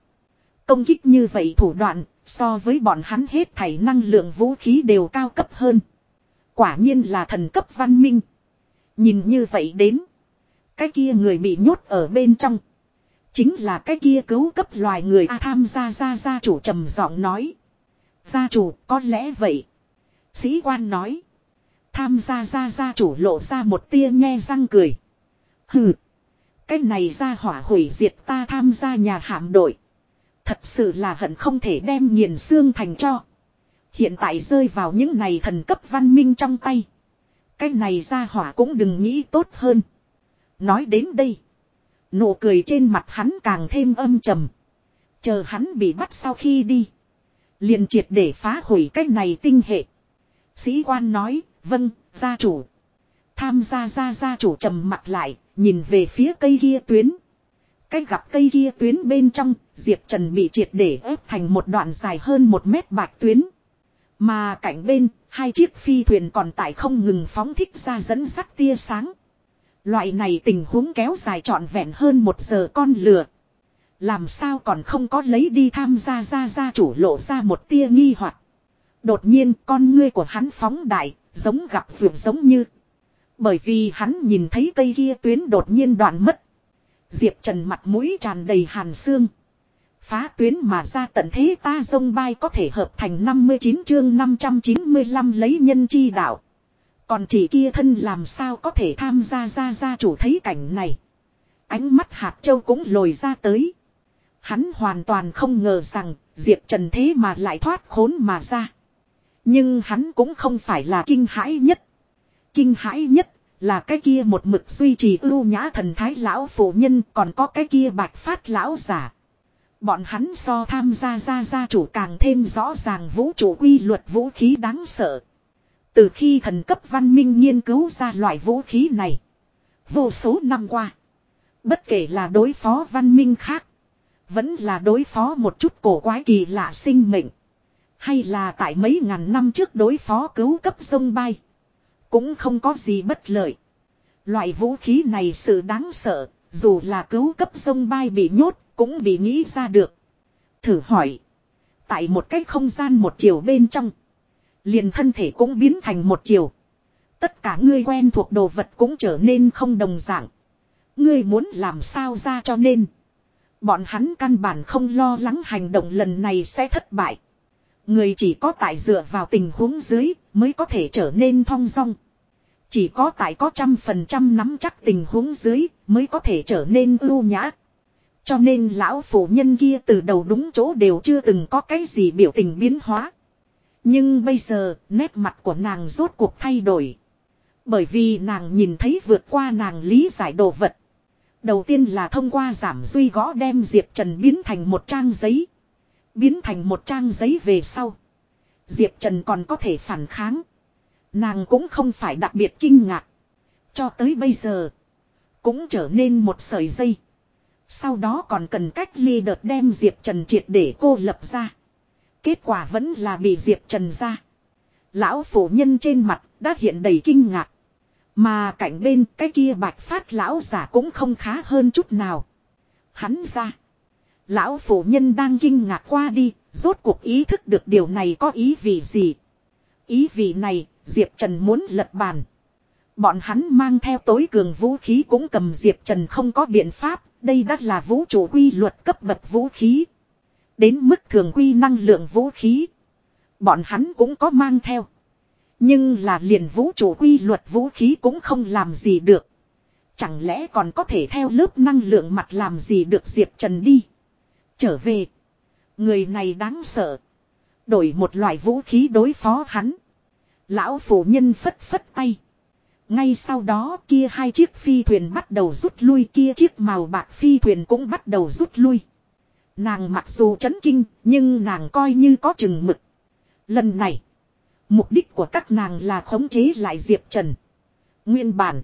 Công kích như vậy thủ đoạn, so với bọn hắn hết thảy năng lượng vũ khí đều cao cấp hơn. Quả nhiên là thần cấp văn minh. Nhìn như vậy đến. Cái kia người bị nhốt ở bên trong. Chính là cái kia cứu cấp loài người A tham gia gia gia chủ trầm giọng nói. Gia chủ, có lẽ vậy. Sĩ quan nói. Tham gia gia gia chủ lộ ra một tia nghe răng cười. Hừ. Cái này ra hỏa hủy diệt ta tham gia nhà hạm đội. Thật sự là hận không thể đem nghiền xương thành cho. Hiện tại rơi vào những này thần cấp văn minh trong tay. Cái này ra hỏa cũng đừng nghĩ tốt hơn. Nói đến đây. Nụ cười trên mặt hắn càng thêm âm trầm. Chờ hắn bị bắt sau khi đi. liền triệt để phá hủy cái này tinh hệ. Sĩ quan nói, vâng, gia chủ. Tham gia gia gia chủ trầm mặt lại, nhìn về phía cây kia tuyến. Cái gặp cây kia tuyến bên trong, Diệp Trần bị triệt để ép thành một đoạn dài hơn một mét bạch tuyến. Mà cạnh bên, hai chiếc phi thuyền còn tại không ngừng phóng thích ra dẫn sắt tia sáng. Loại này tình huống kéo dài trọn vẹn hơn một giờ con lừa. Làm sao còn không có lấy đi tham gia ra ra chủ lộ ra một tia nghi hoặc Đột nhiên con ngươi của hắn phóng đại, giống gặp vượt giống như. Bởi vì hắn nhìn thấy cây kia tuyến đột nhiên đoạn mất. Diệp Trần mặt mũi tràn đầy hàn xương. Phá tuyến mà ra tận thế ta sông bay có thể hợp thành 59 chương 595 lấy nhân chi đạo. Còn chỉ kia thân làm sao có thể tham gia ra ra chủ thấy cảnh này. Ánh mắt hạt châu cũng lồi ra tới. Hắn hoàn toàn không ngờ rằng Diệp Trần thế mà lại thoát khốn mà ra. Nhưng hắn cũng không phải là kinh hãi nhất. Kinh hãi nhất là cái kia một mực duy trì ưu nhã thần thái lão phụ nhân, còn có cái kia bạch phát lão giả. Bọn hắn so tham gia gia gia chủ càng thêm rõ ràng vũ trụ quy luật vũ khí đáng sợ. Từ khi thần cấp văn minh nghiên cứu ra loại vũ khí này. Vô số năm qua. Bất kể là đối phó văn minh khác. Vẫn là đối phó một chút cổ quái kỳ lạ sinh mệnh. Hay là tại mấy ngàn năm trước đối phó cứu cấp sông bay. Cũng không có gì bất lợi. Loại vũ khí này sự đáng sợ. Dù là cứu cấp sông bay bị nhốt cũng bị nghĩ ra được. Thử hỏi. Tại một cái không gian một chiều bên trong. Liền thân thể cũng biến thành một chiều. Tất cả ngươi quen thuộc đồ vật cũng trở nên không đồng dạng. Ngươi muốn làm sao ra cho nên. Bọn hắn căn bản không lo lắng hành động lần này sẽ thất bại. Người chỉ có tại dựa vào tình huống dưới mới có thể trở nên thong dong. Chỉ có tại có trăm phần trăm nắm chắc tình huống dưới mới có thể trở nên ưu nhã. Cho nên lão phụ nhân kia từ đầu đúng chỗ đều chưa từng có cái gì biểu tình biến hóa. Nhưng bây giờ, nét mặt của nàng rốt cuộc thay đổi. Bởi vì nàng nhìn thấy vượt qua nàng lý giải đồ vật. Đầu tiên là thông qua giảm duy gõ đem Diệp Trần biến thành một trang giấy. Biến thành một trang giấy về sau. Diệp Trần còn có thể phản kháng. Nàng cũng không phải đặc biệt kinh ngạc. Cho tới bây giờ. Cũng trở nên một sợi dây. Sau đó còn cần cách ly đợt đem Diệp Trần triệt để cô lập ra. Kết quả vẫn là bị Diệp Trần ra. Lão phụ nhân trên mặt đã hiện đầy kinh ngạc. Mà cạnh bên cái kia bạch phát lão giả cũng không khá hơn chút nào. Hắn ra. Lão phụ nhân đang kinh ngạc qua đi, rốt cuộc ý thức được điều này có ý vị gì. Ý vị này, Diệp Trần muốn lật bàn. Bọn hắn mang theo tối cường vũ khí cũng cầm Diệp Trần không có biện pháp, đây đã là vũ trụ quy luật cấp bậc vũ khí. Đến mức thường quy năng lượng vũ khí. Bọn hắn cũng có mang theo. Nhưng là liền vũ trụ quy luật vũ khí cũng không làm gì được. Chẳng lẽ còn có thể theo lớp năng lượng mặt làm gì được Diệp Trần đi. Trở về. Người này đáng sợ. Đổi một loại vũ khí đối phó hắn. Lão phụ nhân phất phất tay. Ngay sau đó kia hai chiếc phi thuyền bắt đầu rút lui, kia chiếc màu bạc phi thuyền cũng bắt đầu rút lui. Nàng mặc dù chấn kinh, nhưng nàng coi như có chừng mực. Lần này. Mục đích của các nàng là khống chế lại Diệp Trần. Nguyên bản.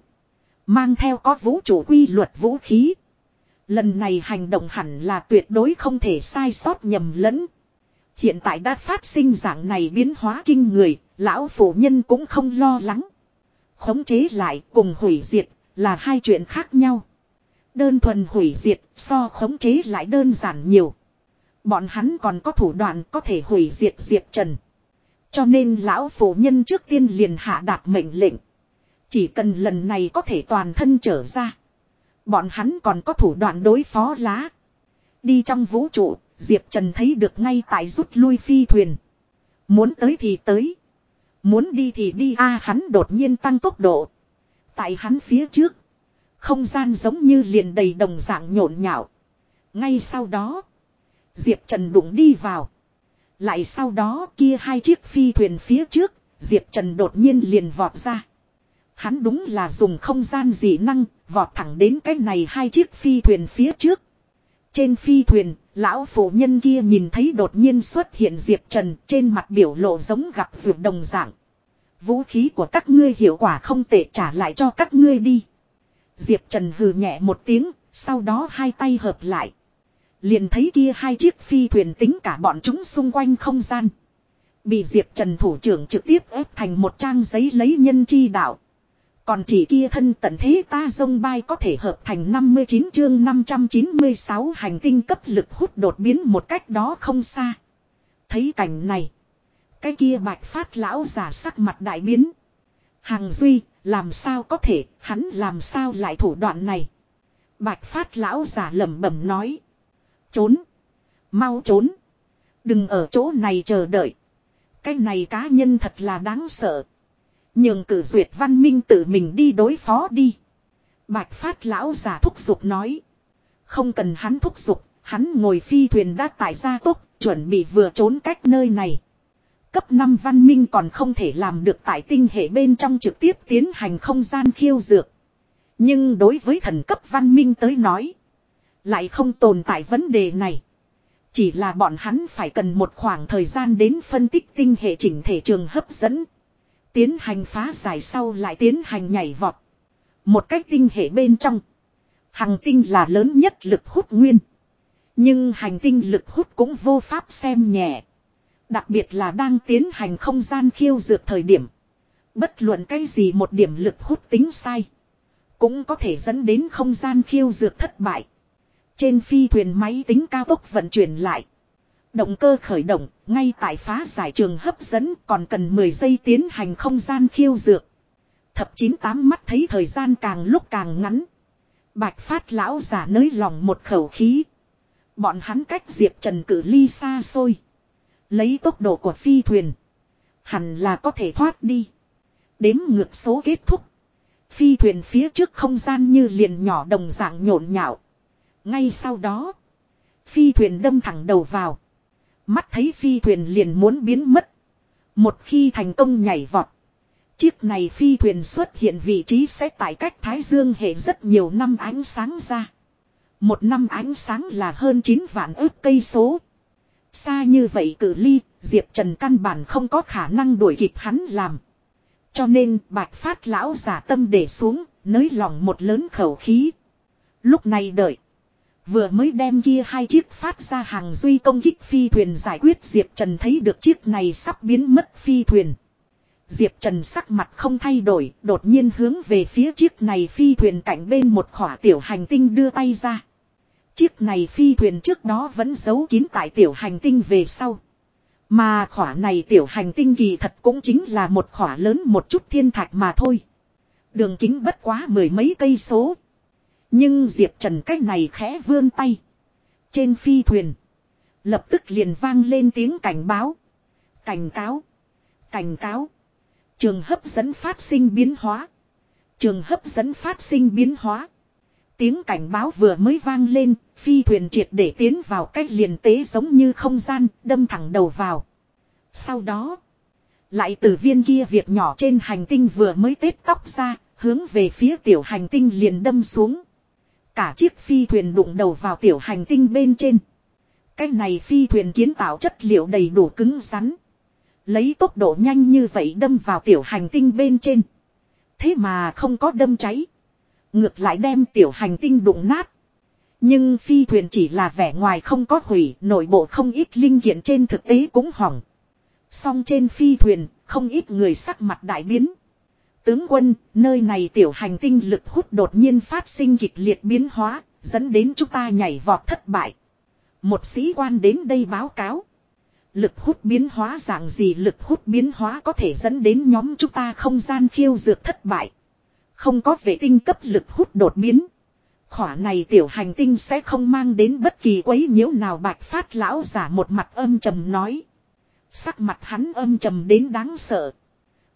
Mang theo có vũ trụ quy luật vũ khí. Lần này hành động hẳn là tuyệt đối không thể sai sót nhầm lẫn. Hiện tại đã phát sinh dạng này biến hóa kinh người, lão phụ nhân cũng không lo lắng. Khống chế lại cùng hủy diệt là hai chuyện khác nhau. Đơn thuần hủy diệt so khống chế lại đơn giản nhiều. Bọn hắn còn có thủ đoạn có thể hủy diệt Diệp Trần. Cho nên lão phụ nhân trước tiên liền hạ đạt mệnh lệnh. Chỉ cần lần này có thể toàn thân trở ra. Bọn hắn còn có thủ đoạn đối phó lá. Đi trong vũ trụ, Diệp Trần thấy được ngay tại rút lui phi thuyền. Muốn tới thì tới. Muốn đi thì đi a hắn đột nhiên tăng tốc độ. Tại hắn phía trước. Không gian giống như liền đầy đồng dạng nhộn nhạo. Ngay sau đó. Diệp Trần đụng đi vào. Lại sau đó kia hai chiếc phi thuyền phía trước. Diệp Trần đột nhiên liền vọt ra. Hắn đúng là dùng không gian dị năng. Vọt thẳng đến cái này hai chiếc phi thuyền phía trước. Trên phi thuyền, lão phụ nhân kia nhìn thấy đột nhiên xuất hiện Diệp Trần trên mặt biểu lộ giống gặp vượt đồng dạng. Vũ khí của các ngươi hiệu quả không tệ trả lại cho các ngươi đi. Diệp Trần hừ nhẹ một tiếng, sau đó hai tay hợp lại. Liền thấy kia hai chiếc phi thuyền tính cả bọn chúng xung quanh không gian. Bị Diệp Trần thủ trưởng trực tiếp ép thành một trang giấy lấy nhân chi đạo. Còn chỉ kia thân tận thế ta dông bay có thể hợp thành 59 chương 596 hành tinh cấp lực hút đột biến một cách đó không xa. Thấy cảnh này. Cái kia bạch phát lão giả sắc mặt đại biến. Hàng Duy, làm sao có thể, hắn làm sao lại thủ đoạn này. Bạch phát lão giả lẩm bẩm nói. Trốn. Mau trốn. Đừng ở chỗ này chờ đợi. Cái này cá nhân thật là đáng sợ. Nhường cử duyệt văn minh tự mình đi đối phó đi. Bạch phát lão giả thúc giục nói. Không cần hắn thúc giục, hắn ngồi phi thuyền đã tại gia tốc, chuẩn bị vừa trốn cách nơi này. Cấp 5 văn minh còn không thể làm được tại tinh hệ bên trong trực tiếp tiến hành không gian khiêu dược. Nhưng đối với thần cấp văn minh tới nói, lại không tồn tại vấn đề này. Chỉ là bọn hắn phải cần một khoảng thời gian đến phân tích tinh hệ chỉnh thể trường hấp dẫn. Tiến hành phá giải sau lại tiến hành nhảy vọt. Một cách tinh hệ bên trong. Hành tinh là lớn nhất lực hút nguyên. Nhưng hành tinh lực hút cũng vô pháp xem nhẹ. Đặc biệt là đang tiến hành không gian khiêu dược thời điểm. Bất luận cái gì một điểm lực hút tính sai. Cũng có thể dẫn đến không gian khiêu dược thất bại. Trên phi thuyền máy tính cao tốc vận chuyển lại. Động cơ khởi động, ngay tại phá giải trường hấp dẫn còn cần 10 giây tiến hành không gian khiêu dược. Thập chín tám mắt thấy thời gian càng lúc càng ngắn. Bạch phát lão giả nới lòng một khẩu khí. Bọn hắn cách Diệp Trần cử ly xa xôi. Lấy tốc độ của phi thuyền. Hẳn là có thể thoát đi. Đếm ngược số kết thúc. Phi thuyền phía trước không gian như liền nhỏ đồng dạng nhộn nhạo. Ngay sau đó. Phi thuyền đâm thẳng đầu vào. Mắt thấy phi thuyền liền muốn biến mất. Một khi thành công nhảy vọt. Chiếc này phi thuyền xuất hiện vị trí sẽ tại cách Thái Dương hệ rất nhiều năm ánh sáng ra. Một năm ánh sáng là hơn 9 vạn ước cây số. Xa như vậy cử ly, Diệp Trần căn bản không có khả năng đuổi kịp hắn làm. Cho nên bạch phát lão giả tâm để xuống, nới lòng một lớn khẩu khí. Lúc này đợi. Vừa mới đem kia hai chiếc phát ra hàng duy công kích phi thuyền giải quyết Diệp Trần thấy được chiếc này sắp biến mất phi thuyền. Diệp Trần sắc mặt không thay đổi, đột nhiên hướng về phía chiếc này phi thuyền cạnh bên một khỏa tiểu hành tinh đưa tay ra. Chiếc này phi thuyền trước đó vẫn giấu kín tại tiểu hành tinh về sau. Mà khỏa này tiểu hành tinh kỳ thật cũng chính là một khỏa lớn một chút thiên thạch mà thôi. Đường kính bất quá mười mấy cây số. Nhưng Diệp Trần cách này khẽ vươn tay. Trên phi thuyền. Lập tức liền vang lên tiếng cảnh báo. Cảnh cáo. Cảnh cáo. Trường hấp dẫn phát sinh biến hóa. Trường hấp dẫn phát sinh biến hóa. Tiếng cảnh báo vừa mới vang lên, phi thuyền triệt để tiến vào cách liền tế giống như không gian, đâm thẳng đầu vào. Sau đó, lại từ viên kia việc nhỏ trên hành tinh vừa mới tết tóc ra, hướng về phía tiểu hành tinh liền đâm xuống. Cả chiếc phi thuyền đụng đầu vào tiểu hành tinh bên trên. Cái này phi thuyền kiến tạo chất liệu đầy đủ cứng rắn. Lấy tốc độ nhanh như vậy đâm vào tiểu hành tinh bên trên. Thế mà không có đâm cháy. Ngược lại đem tiểu hành tinh đụng nát. Nhưng phi thuyền chỉ là vẻ ngoài không có hủy, nội bộ không ít linh kiện trên thực tế cũng hỏng. Song trên phi thuyền, không ít người sắc mặt đại biến. Tướng quân, nơi này tiểu hành tinh lực hút đột nhiên phát sinh kịch liệt biến hóa, dẫn đến chúng ta nhảy vọt thất bại. Một sĩ quan đến đây báo cáo. Lực hút biến hóa dạng gì lực hút biến hóa có thể dẫn đến nhóm chúng ta không gian khiêu dược thất bại. Không có vệ tinh cấp lực hút đột biến. Khỏa này tiểu hành tinh sẽ không mang đến bất kỳ quấy nhiễu nào bạch phát lão giả một mặt âm trầm nói. Sắc mặt hắn âm trầm đến đáng sợ.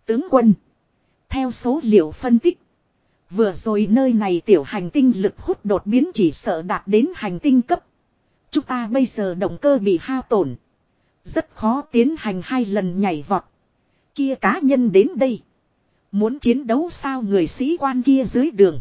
Tướng quân. Theo số liệu phân tích. Vừa rồi nơi này tiểu hành tinh lực hút đột biến chỉ sợ đạt đến hành tinh cấp. Chúng ta bây giờ động cơ bị hao tổn. Rất khó tiến hành hai lần nhảy vọt. Kia cá nhân đến đây. Muốn chiến đấu sao người sĩ quan kia dưới đường.